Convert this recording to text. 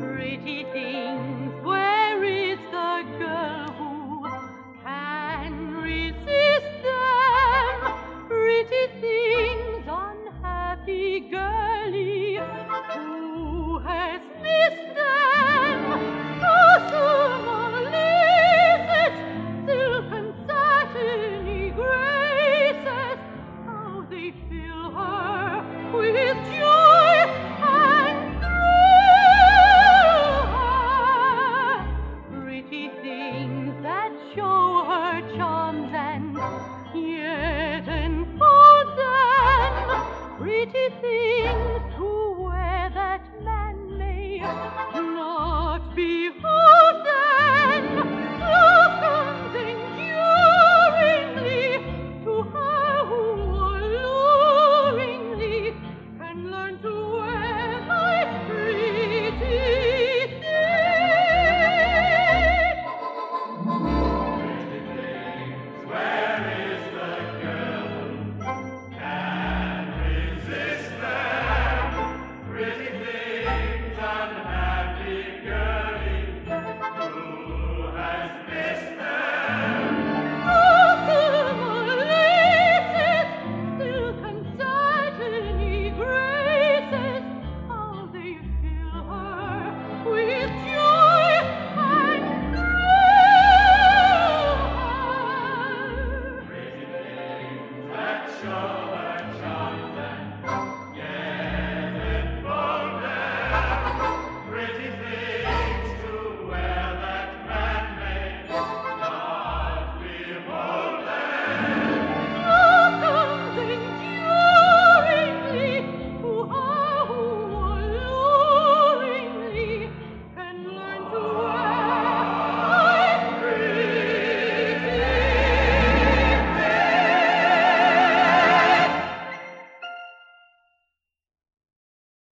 Pretty pretty things to wear that night. show.